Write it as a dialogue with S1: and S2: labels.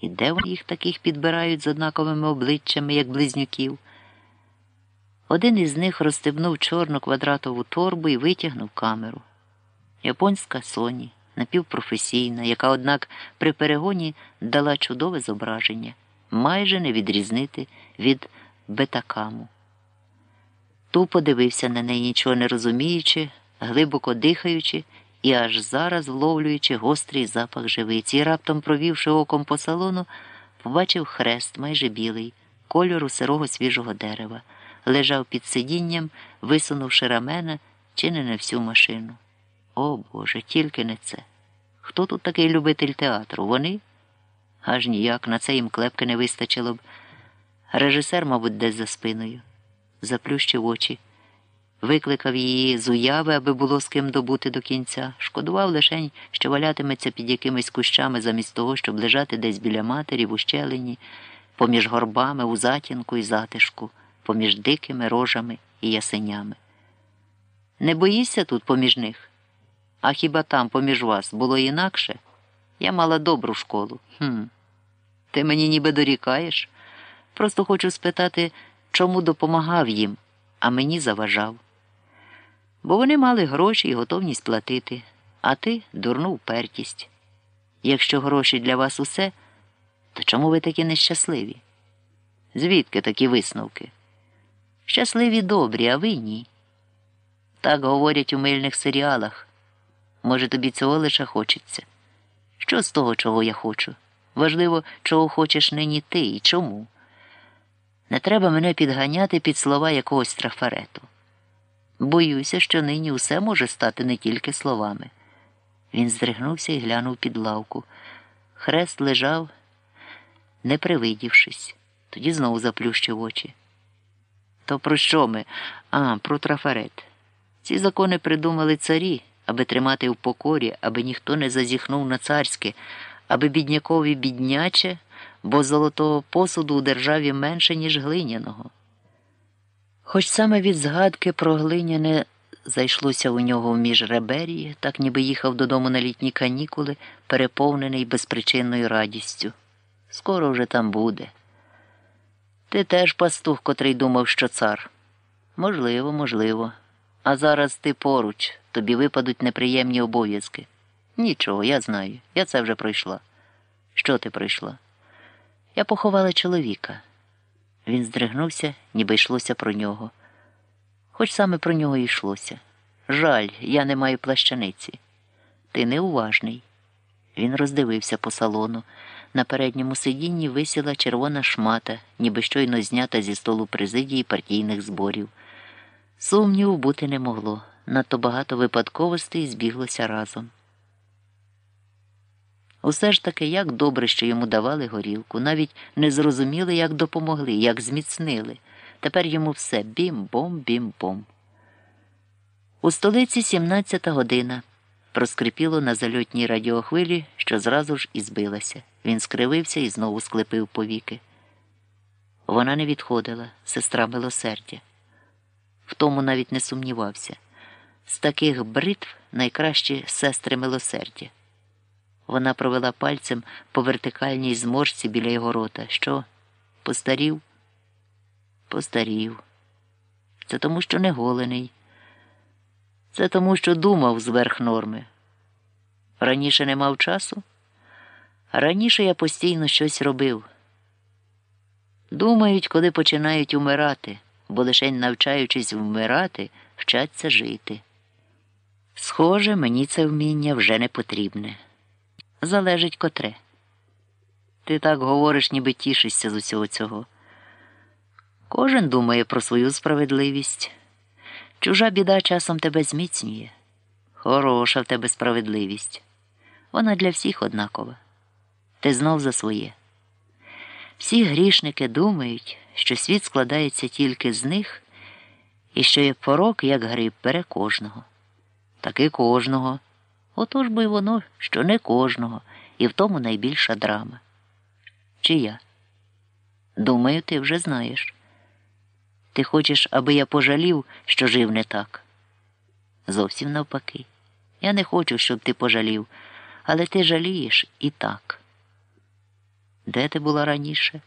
S1: І де вони їх таких підбирають з однаковими обличчями, як близнюків? Один із них розстебнув чорну квадратову торбу і витягнув камеру. Японська Соні, напівпрофесійна, яка, однак, при перегоні дала чудове зображення, майже не відрізнити від бетакаму. Тупо дивився на неї, нічого не розуміючи, глибоко дихаючи і аж зараз вловлюючи гострий запах живиці, раптом, провівши оком по салону, побачив хрест майже білий, кольору сирого свіжого дерева, лежав під сидінням, висунувши рамена чи не на всю машину. О Боже, тільки не це. Хто тут такий любитель театру? Вони? Аж ніяк на це їм клепки не вистачило б. Режисер, мабуть, десь за спиною, заплющив очі, викликав її з уяви, аби було з ким добути до кінця, шкодував лишень, що валятиметься під якимись кущами замість того, щоб лежати десь біля матері в ущелині, поміж горбами, у затінку і затишку, поміж дикими рожами і ясенями. Не боїшся тут поміж них? А хіба там, поміж вас, було інакше? Я мала добру школу. Хм. Ти мені ніби дорікаєш? Просто хочу спитати, чому допомагав їм, а мені заважав. Бо вони мали гроші і готовність платити, а ти дурну впертість. Якщо гроші для вас усе, то чому ви такі нещасливі? Звідки такі висновки? Щасливі добрі, а ви ні. Так говорять у мильних серіалах. Може, тобі цього лише хочеться? Що з того, чого я хочу? Важливо, чого хочеш нині ти і чому. Не треба мене підганяти під слова якогось трафарету. Боюся, що нині усе може стати не тільки словами. Він здригнувся і глянув під лавку. Хрест лежав, не привидівшись, тоді знову заплющив очі. То про що ми? А, про трафарет. Ці закони придумали царі, аби тримати в покорі, аби ніхто не зазіхнув на царське, аби біднякові бідняче, бо золотого посуду у державі менше, ніж глиняного. Хоч саме від згадки про глиняне зайшлося у нього в міжреберії, так ніби їхав додому на літні канікули, переповнений безпричинною радістю. Скоро вже там буде. Ти теж пастух, котрий думав, що цар. Можливо, можливо. А зараз ти поруч, тобі випадуть неприємні обов'язки. Нічого, я знаю, я це вже пройшла. Що ти пройшла? Я поховала чоловіка. Він здригнувся, ніби йшлося про нього. Хоч саме про нього йшлося. Жаль, я не маю плащаниці. Ти неуважний. Він роздивився по салону. На передньому сидінні висіла червона шмата, ніби щойно знята зі столу президії партійних зборів. Сумніву бути не могло. Надто багато випадковостей збіглося разом. Усе ж таки, як добре, що йому давали горілку, навіть не зрозуміли, як допомогли, як зміцнили. Тепер йому все бім-бом, бім-бом. У столиці 17 година. Проскрипіло на зальотній радіохвилі, що зразу ж і збилася. Він скривився і знову склепив повіки. Вона не відходила, сестра милосердя. В тому навіть не сумнівався. З таких бритв найкращі сестри милосердя. Вона провела пальцем по вертикальній зморшці біля його рота. Що? Постарів? Постарів. Це тому, що не голений. Це тому, що думав зверх норми. Раніше не мав часу, раніше я постійно щось робив. Думають, коли починають умирати, бо лише навчаючись вмирати, вчаться жити. Схоже, мені це вміння вже не потрібне. Залежить котре. Ти так говориш, ніби тішишся з усього цього. Кожен думає про свою справедливість. Чужа біда часом тебе зміцнює. Хороша в тебе справедливість. Вона для всіх однакова. Ти знов за своє. Всі грішники думають, що світ складається тільки з них і що є порок, як гриб, бере кожного. Таки кожного. Отож бо й воно, що не кожного, і в тому найбільша драма. Чия? Думаю, ти вже знаєш. Ти хочеш, аби я пожалів, що жив не так? Зовсім навпаки. Я не хочу, щоб ти пожалів, але ти жалієш і так. Де ти була раніше?